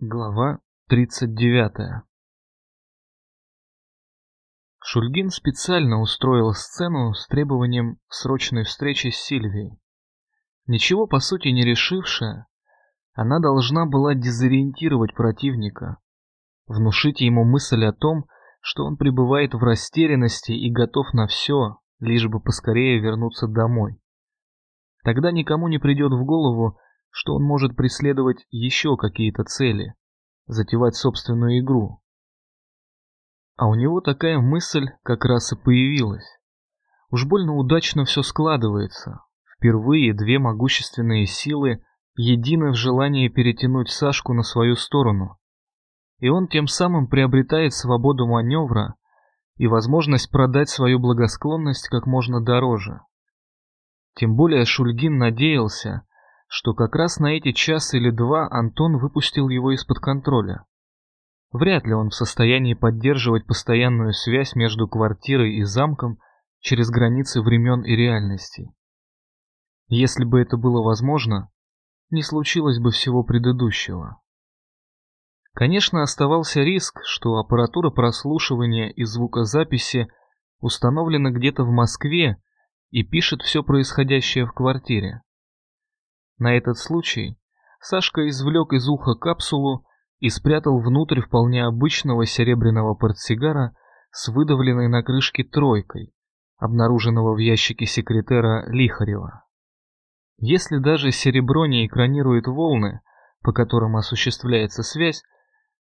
Глава 39 Шульгин специально устроил сцену с требованием срочной встречи с Сильвией. Ничего по сути не решившая, она должна была дезориентировать противника, внушить ему мысль о том, что он пребывает в растерянности и готов на все, лишь бы поскорее вернуться домой. Тогда никому не придет в голову, что он может преследовать еще какие-то цели, затевать собственную игру. А у него такая мысль как раз и появилась. Уж больно удачно все складывается. Впервые две могущественные силы едины в желании перетянуть Сашку на свою сторону. И он тем самым приобретает свободу маневра и возможность продать свою благосклонность как можно дороже. Тем более Шульгин надеялся, что как раз на эти час или два Антон выпустил его из-под контроля. Вряд ли он в состоянии поддерживать постоянную связь между квартирой и замком через границы времен и реальностей. Если бы это было возможно, не случилось бы всего предыдущего. Конечно, оставался риск, что аппаратура прослушивания и звукозаписи установлена где-то в Москве и пишет все происходящее в квартире. На этот случай Сашка извлек из уха капсулу и спрятал внутрь вполне обычного серебряного портсигара с выдавленной на крышке тройкой, обнаруженного в ящике секретера Лихарева. Если даже серебро не экранирует волны, по которым осуществляется связь,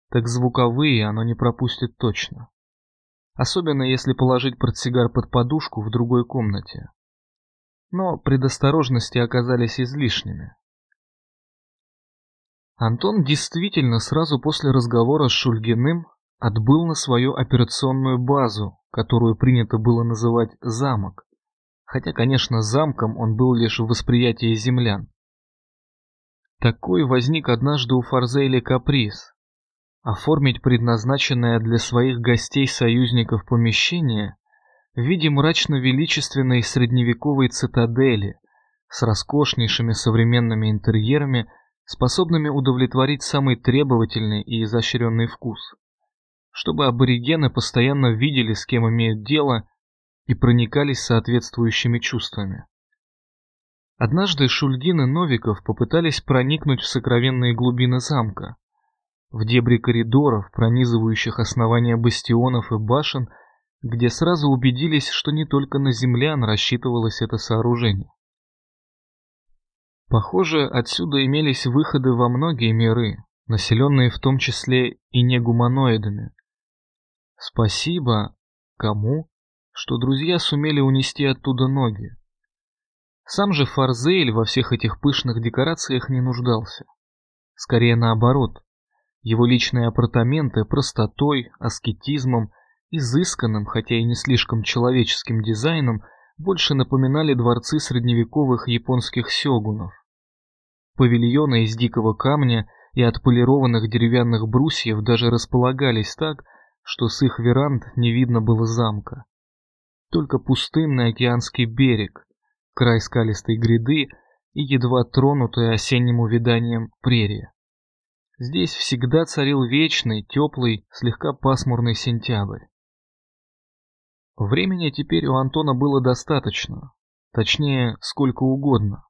так звуковые оно не пропустит точно. Особенно если положить портсигар под подушку в другой комнате но предосторожности оказались излишними. Антон действительно сразу после разговора с Шульгиным отбыл на свою операционную базу, которую принято было называть «замок», хотя, конечно, замком он был лишь в восприятии землян. Такой возник однажды у Фарзейля каприз – оформить предназначенное для своих гостей-союзников помещение в виде мрачно-величественной средневековой цитадели с роскошнейшими современными интерьерами, способными удовлетворить самый требовательный и изощренный вкус. Чтобы аборигены постоянно видели, с кем имеют дело, и проникались соответствующими чувствами. Однажды Шульгин и Новиков попытались проникнуть в сокровенные глубины замка. В дебри коридоров, пронизывающих основания бастионов и башен – где сразу убедились, что не только на землян рассчитывалось это сооружение. Похоже, отсюда имелись выходы во многие миры, населенные в том числе и негуманоидами. Спасибо кому, что друзья сумели унести оттуда ноги. Сам же Фарзейль во всех этих пышных декорациях не нуждался. Скорее наоборот. Его личные апартаменты простотой, аскетизмом – изысканным, хотя и не слишком человеческим дизайном, больше напоминали дворцы средневековых японских сёгунов. Павильоны из дикого камня и отполированных деревянных брусьев даже располагались так, что с их веранд не видно было замка. Только пустынный океанский берег, край скалистой гряды и едва тронутая осенним увяданием прерия. Здесь всегда царил вечный, теплый, слегка пасмурный сентябрь. Времени теперь у Антона было достаточно, точнее, сколько угодно.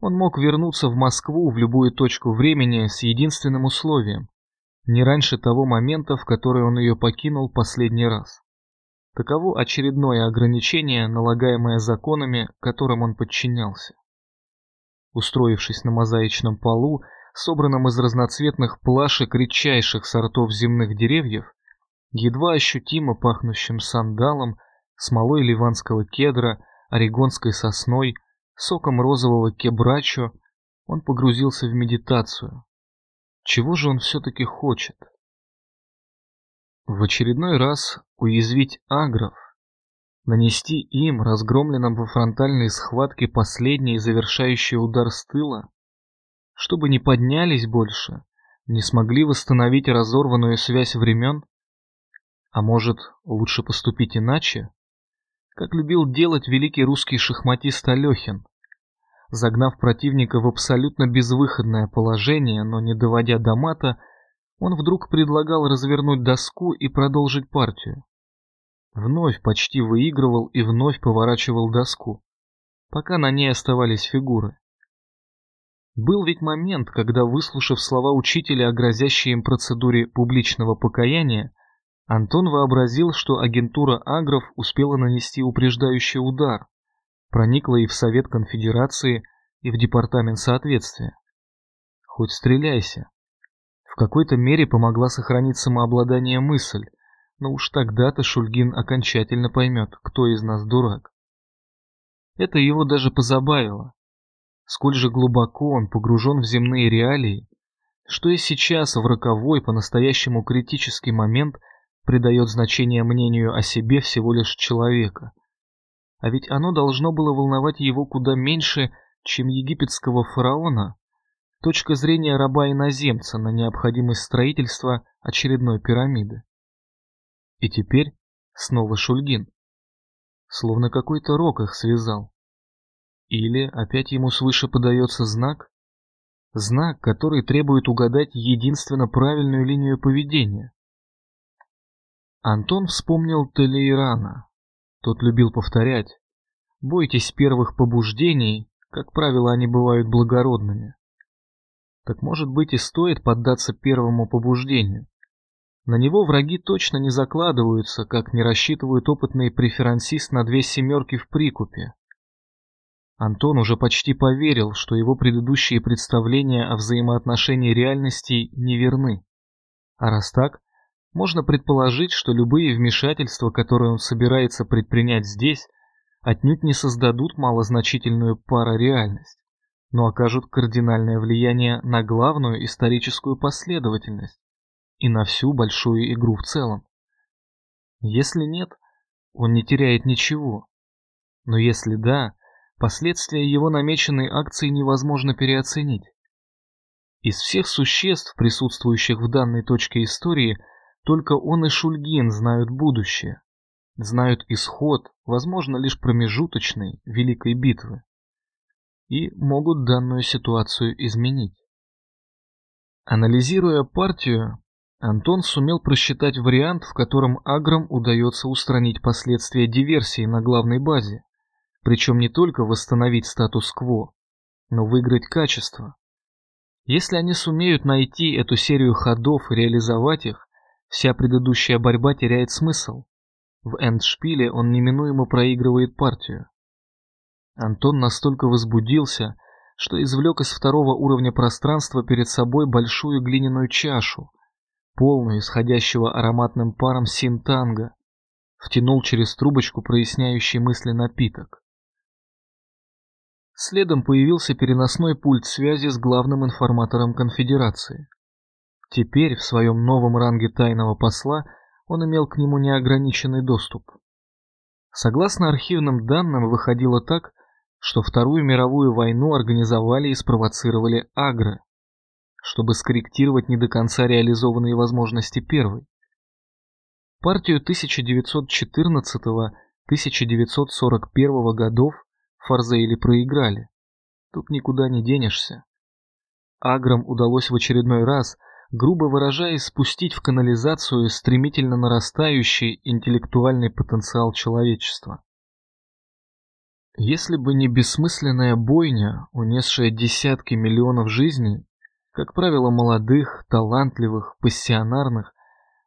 Он мог вернуться в Москву в любую точку времени с единственным условием – не раньше того момента, в который он ее покинул последний раз. Таково очередное ограничение, налагаемое законами, которым он подчинялся. Устроившись на мозаичном полу, собранном из разноцветных плашек редчайших сортов земных деревьев, едва ощутимо пахнущим сандалом, смолой ливанского кедра, орегонской сосной, соком розового кебрачо, он погрузился в медитацию. Чего же он все-таки хочет? В очередной раз уязвить агров, нанести им, разгромленным во фронтальной схватке, последний завершающий удар с тыла, чтобы не поднялись больше, не смогли восстановить разорванную связь времен? А может, лучше поступить иначе? Как любил делать великий русский шахматист Алехин. Загнав противника в абсолютно безвыходное положение, но не доводя до мата, он вдруг предлагал развернуть доску и продолжить партию. Вновь почти выигрывал и вновь поворачивал доску, пока на ней оставались фигуры. Был ведь момент, когда, выслушав слова учителя о грозящей им процедуре публичного покаяния, Антон вообразил, что агентура Агров успела нанести упреждающий удар, проникла и в Совет Конфедерации, и в Департамент соответствия. Хоть стреляйся. В какой-то мере помогла сохранить самообладание мысль, но уж тогда-то Шульгин окончательно поймет, кто из нас дурак. Это его даже позабавило. Сколь же глубоко он погружен в земные реалии, что и сейчас в роковой, по-настоящему критический момент придает значение мнению о себе всего лишь человека. А ведь оно должно было волновать его куда меньше, чем египетского фараона, точка зрения раба-иноземца на необходимость строительства очередной пирамиды. И теперь снова Шульгин. Словно какой-то рок их связал. Или опять ему свыше подается знак? Знак, который требует угадать единственно правильную линию поведения. Антон вспомнил Телейрана. Тот любил повторять. Бойтесь первых побуждений, как правило, они бывают благородными. Так может быть и стоит поддаться первому побуждению. На него враги точно не закладываются, как не рассчитывают опытный преферансист на две семерки в прикупе. Антон уже почти поверил, что его предыдущие представления о взаимоотношении реальностей неверны. А раз так, можно предположить, что любые вмешательства, которые он собирается предпринять здесь, отнюдь не создадут малозначительную парареальность, но окажут кардинальное влияние на главную историческую последовательность и на всю большую игру в целом. Если нет, он не теряет ничего. Но если да, последствия его намеченной акции невозможно переоценить. Из всех существ, присутствующих в данной точке истории, только он и Шульгин знают будущее, знают исход, возможно, лишь промежуточной, великой битвы, и могут данную ситуацию изменить. Анализируя партию, Антон сумел просчитать вариант, в котором Аграм удается устранить последствия диверсии на главной базе, причем не только восстановить статус-кво, но выиграть качество. Если они сумеют найти эту серию ходов и реализовать их, вся предыдущая борьба теряет смысл. В эндшпиле он неминуемо проигрывает партию. Антон настолько возбудился, что извлек из второго уровня пространства перед собой большую глиняную чашу, полную исходящего ароматным паром синтанга, втянул через трубочку проясняющий мысли напиток. Следом появился переносной пульт связи с главным информатором конфедерации. Теперь в своем новом ранге тайного посла он имел к нему неограниченный доступ. Согласно архивным данным, выходило так, что Вторую мировую войну организовали и спровоцировали агры, чтобы скорректировать не до конца реализованные возможности первой. Партию 1914-1941 годов Фарзейли проиграли. Тут никуда не денешься. Аграм удалось в очередной раз, грубо выражаясь, спустить в канализацию стремительно нарастающий интеллектуальный потенциал человечества. Если бы не бессмысленная бойня, унесшая десятки миллионов жизней, как правило, молодых, талантливых, пассионарных,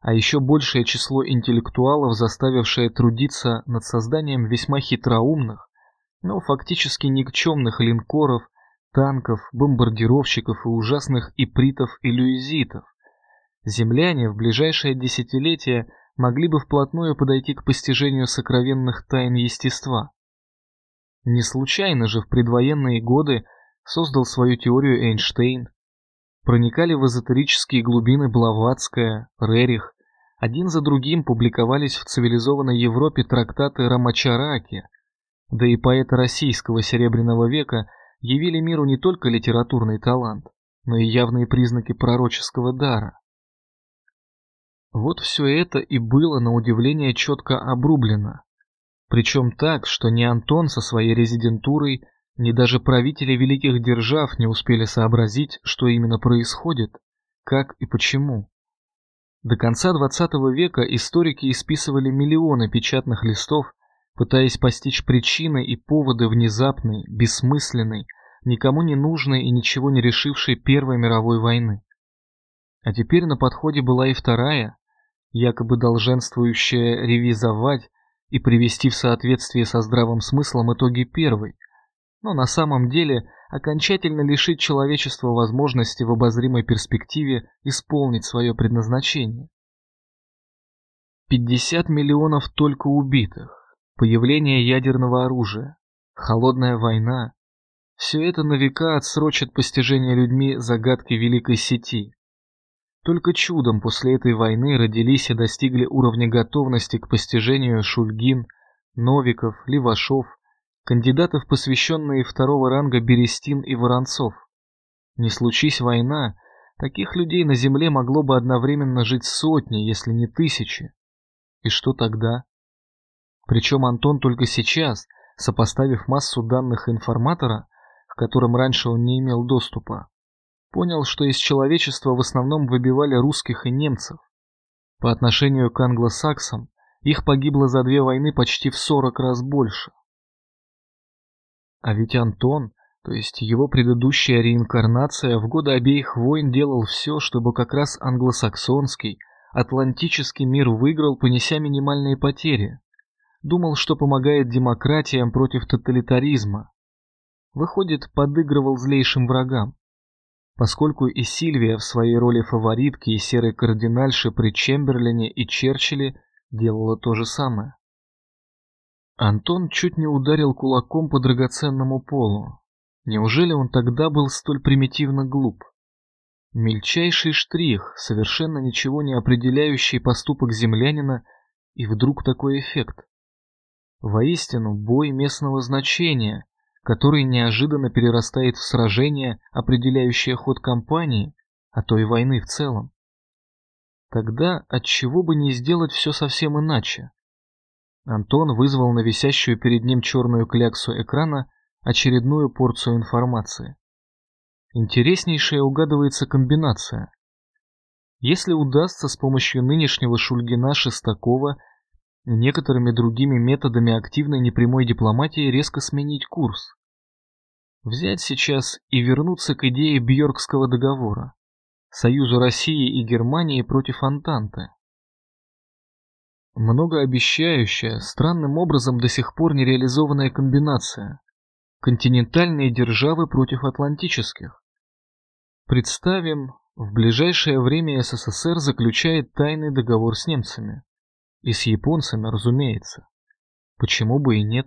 а еще большее число интеллектуалов, заставившее трудиться над созданием весьма хитроумных, но фактически никчемных линкоров, танков, бомбардировщиков и ужасных ипритов и люизитов. Земляне в ближайшее десятилетие могли бы вплотную подойти к постижению сокровенных тайн естества. Не случайно же в предвоенные годы создал свою теорию Эйнштейн, проникали в эзотерические глубины Блаватская, Рерих, один за другим публиковались в цивилизованной Европе трактаты Рамачараки, да и поэты российского Серебряного века явили миру не только литературный талант, но и явные признаки пророческого дара. Вот все это и было на удивление четко обрублено. Причем так, что ни Антон со своей резидентурой, ни даже правители великих держав не успели сообразить, что именно происходит, как и почему. До конца XX века историки исписывали миллионы печатных листов, пытаясь постичь причины и поводы внезапной, бессмысленной, никому не нужной и ничего не решившей Первой мировой войны. А теперь на подходе была и вторая, якобы долженствующая ревизовать и привести в соответствие со здравым смыслом итоги первой, но на самом деле окончательно лишить человечества возможности в обозримой перспективе исполнить свое предназначение. 50 миллионов только убитых, появление ядерного оружия, холодная война – все это на века отсрочит постижение людьми загадки Великой Сети. Только чудом после этой войны родились и достигли уровня готовности к постижению Шульгин, Новиков, Левашов, кандидатов, посвященные второго ранга Берестин и Воронцов. Не случись война, таких людей на земле могло бы одновременно жить сотни, если не тысячи. И что тогда? Причем Антон только сейчас, сопоставив массу данных информатора, к которым раньше он не имел доступа, понял, что из человечества в основном выбивали русских и немцев. По отношению к англосаксам, их погибло за две войны почти в 40 раз больше. А ведь Антон, то есть его предыдущая реинкарнация, в годы обеих войн делал все, чтобы как раз англосаксонский, атлантический мир выиграл, понеся минимальные потери. Думал, что помогает демократиям против тоталитаризма. Выходит, подыгрывал злейшим врагам. Поскольку и Сильвия в своей роли фаворитки и серой кардинальши при Чемберлене и Черчилле делала то же самое. Антон чуть не ударил кулаком по драгоценному полу. Неужели он тогда был столь примитивно глуп? Мельчайший штрих, совершенно ничего не определяющий поступок землянина, и вдруг такой эффект. Воистину, бой местного значения, который неожиданно перерастает в сражение, определяющее ход кампании, а то и войны в целом. Тогда отчего бы не сделать все совсем иначе? Антон вызвал на висящую перед ним черную кляксу экрана очередную порцию информации. Интереснейшая угадывается комбинация. Если удастся с помощью нынешнего Шульгина-Шестакова некоторыми другими методами активной непрямой дипломатии резко сменить курс. Взять сейчас и вернуться к идее Бьоркского договора, союзу России и Германии против Антанты. Многообещающая, странным образом до сих пор не реализованная комбинация. Континентальные державы против атлантических. Представим, в ближайшее время СССР заключает тайный договор с немцами. И с японцами, разумеется. Почему бы и нет?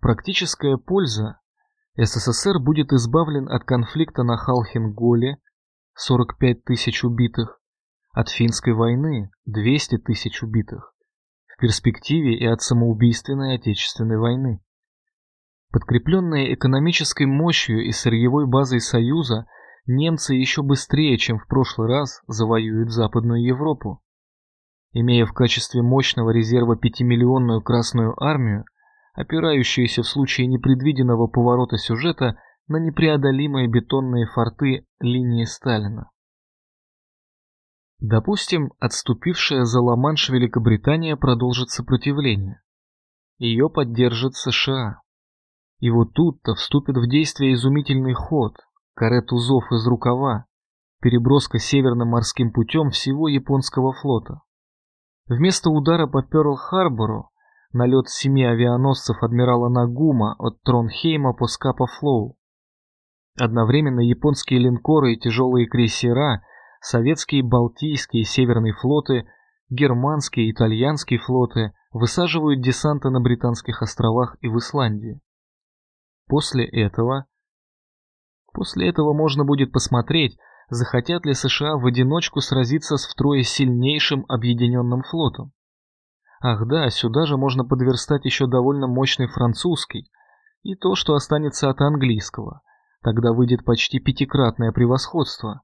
Практическая польза. СССР будет избавлен от конфликта на Халхинголе, 45 тысяч убитых, от финской войны 200 тысяч убитых, в перспективе и от самоубийственной Отечественной войны. Подкрепленные экономической мощью и сырьевой базой Союза, немцы еще быстрее, чем в прошлый раз, завоюют Западную Европу. Имея в качестве мощного резерва пятимиллионную Красную Армию, опирающуюся в случае непредвиденного поворота сюжета на непреодолимые бетонные форты линии Сталина. Допустим, отступившая за Ла-Манш Великобритания продолжит сопротивление. Ее поддержит США. И вот тут-то вступит в действие изумительный ход, каре тузов из рукава, переброска северным морским путем всего японского флота. Вместо удара по Пёрл-Харбору налет семи авианосцев адмирала Нагума от Тронхейма по Скапа-Флоу. Одновременно японские линкоры и тяжелые крейсера – советские Балтийские Северные флоты, германские итальянские флоты высаживают десанты на Британских островах и в Исландии. После этого... После этого можно будет посмотреть, захотят ли США в одиночку сразиться с втрое сильнейшим объединенным флотом. Ах да, сюда же можно подверстать еще довольно мощный французский, и то, что останется от английского. Тогда выйдет почти пятикратное превосходство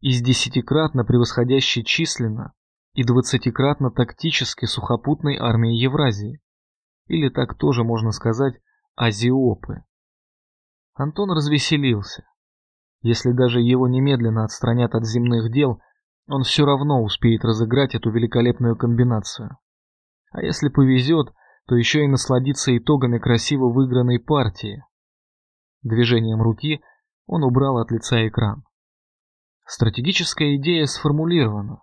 из десятикратно превосходящей численно и двадцатикратно тактически сухопутной армии Евразии. Или так тоже можно сказать азиопы. Антон развеселился. Если даже его немедленно отстранят от земных дел, он все равно успеет разыграть эту великолепную комбинацию. А если повезет, то еще и насладиться итогами красиво выигранной партии. Движением руки он убрал от лица экран. Стратегическая идея сформулирована.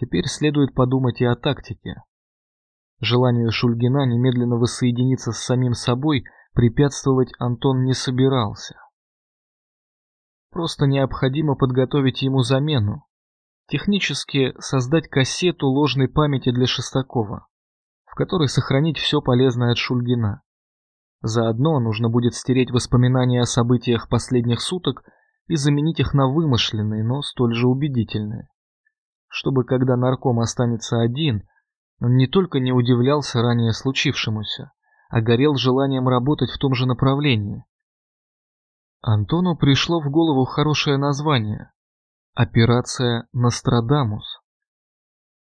Теперь следует подумать и о тактике. Желанию Шульгина немедленно воссоединиться с самим собой препятствовать Антон не собирался. Просто необходимо подготовить ему замену. Технически создать кассету ложной памяти для Шестакова, в которой сохранить все полезное от Шульгина. Заодно нужно будет стереть воспоминания о событиях последних суток и заменить их на вымышленные, но столь же убедительные. Чтобы когда нарком останется один, он не только не удивлялся ранее случившемуся, а горел желанием работать в том же направлении, Антону пришло в голову хорошее название – «Операция Нострадамус».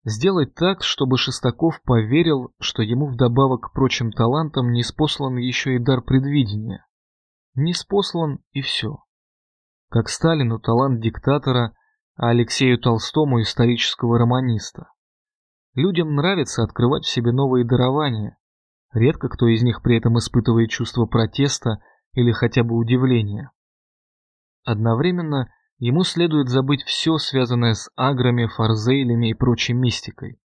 Сделать так, чтобы Шестаков поверил, что ему вдобавок к прочим талантам не спослан еще и дар предвидения. Не спослан и все. Как Сталину талант диктатора, а Алексею Толстому исторического романиста. Людям нравится открывать в себе новые дарования. Редко кто из них при этом испытывает чувство протеста – или хотя бы удивления. Одновременно ему следует забыть все, связанное с аграми, фарзейлями и прочей мистикой.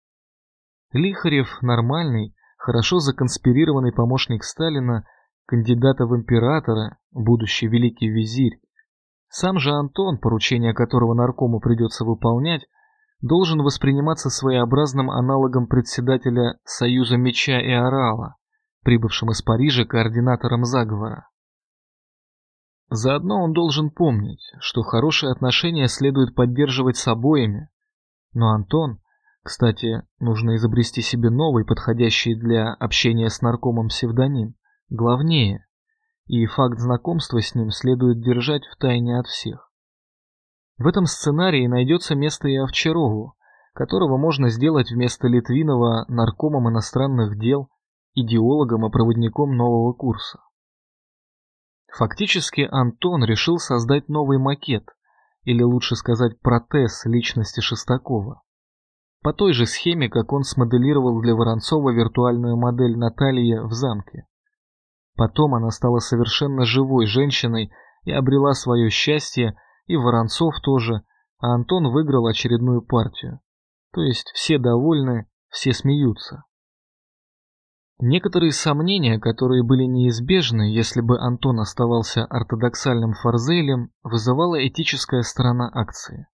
Лихарев нормальный, хорошо законспирированный помощник Сталина, кандидата в императора, будущий великий визирь. Сам же Антон, поручение которого наркому придется выполнять, должен восприниматься своеобразным аналогом председателя Союза Меча и Орала, прибывшим из Парижа координатором заговора. Заодно он должен помнить, что хорошие отношения следует поддерживать с обоими. Но Антон, кстати, нужно изобрести себе новый, подходящий для общения с наркомом псевдоним, главнее, и факт знакомства с ним следует держать в тайне от всех. В этом сценарии найдется место и Овчарову, которого можно сделать вместо Литвинова наркомом иностранных дел, идеологом и проводником нового курса. Фактически Антон решил создать новый макет, или лучше сказать протез личности Шестакова. По той же схеме, как он смоделировал для Воронцова виртуальную модель Натальи в замке. Потом она стала совершенно живой женщиной и обрела свое счастье, и Воронцов тоже, а Антон выиграл очередную партию. То есть все довольны, все смеются. Некоторые сомнения, которые были неизбежны, если бы Антон оставался ортодоксальным фарзелем, вызывала этическая сторона акции.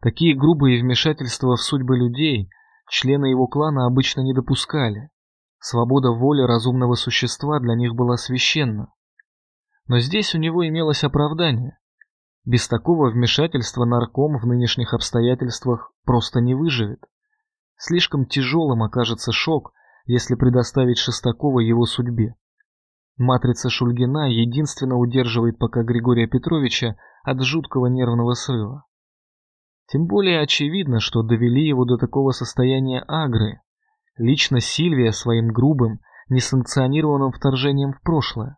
Такие грубые вмешательства в судьбы людей члены его клана обычно не допускали. Свобода воли разумного существа для них была священна. Но здесь у него имелось оправдание. Без такого вмешательства нарком в нынешних обстоятельствах просто не выживет. Слишком тяжелым окажется шок, если предоставить Шестакова его судьбе. Матрица Шульгина единственно удерживает пока Григория Петровича от жуткого нервного срыва. Тем более очевидно, что довели его до такого состояния агры. Лично Сильвия своим грубым, несанкционированным вторжением в прошлое.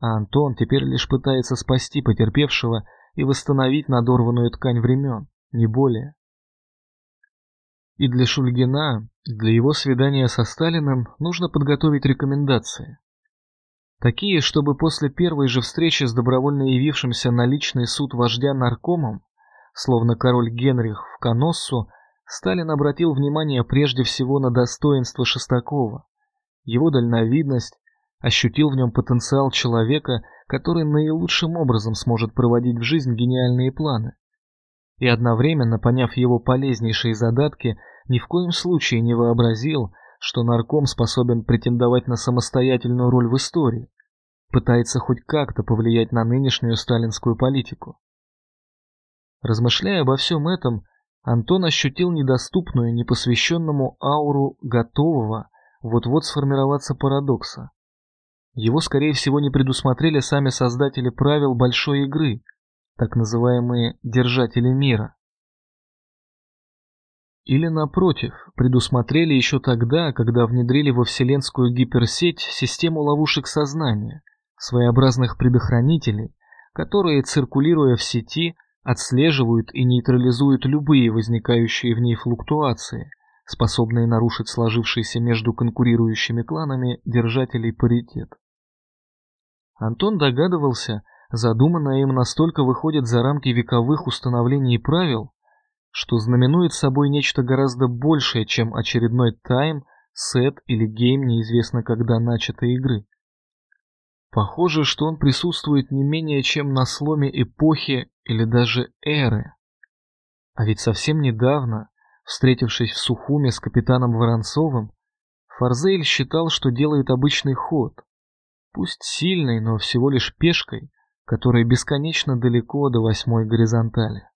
А Антон теперь лишь пытается спасти потерпевшего и восстановить надорванную ткань времен, не более. И для Шульгина, для его свидания со Сталиным нужно подготовить рекомендации. Такие, чтобы после первой же встречи с добровольно явившимся на личный суд вождя наркомом, словно король Генрих в Коноссу, Сталин обратил внимание прежде всего на достоинство Шестакова, его дальновидность, ощутил в нем потенциал человека, который наилучшим образом сможет проводить в жизнь гениальные планы и одновременно, поняв его полезнейшие задатки, ни в коем случае не вообразил, что нарком способен претендовать на самостоятельную роль в истории, пытается хоть как-то повлиять на нынешнюю сталинскую политику. Размышляя обо всем этом, Антон ощутил недоступную непосвященному ауру готового вот-вот сформироваться парадокса. Его, скорее всего, не предусмотрели сами создатели правил большой игры – так называемые «держатели мира». Или, напротив, предусмотрели еще тогда, когда внедрили во вселенскую гиперсеть систему ловушек сознания, своеобразных предохранителей, которые, циркулируя в сети, отслеживают и нейтрализуют любые возникающие в ней флуктуации, способные нарушить сложившийся между конкурирующими кланами держателей паритет. Антон догадывался, задуманное им настолько выходит за рамки вековых установлений и правил, что знаменует собой нечто гораздо большее, чем очередной тайм, сет или гейм неизвестно когда начатой игры. Похоже, что он присутствует не менее чем на сломе эпохи или даже эры. А ведь совсем недавно, встретившись в Сухуме с капитаном Воронцовым, Фарзейль считал, что делает обычный ход, пусть сильный, но всего лишь пешкой, которая бесконечно далеко до восьмой горизонтали.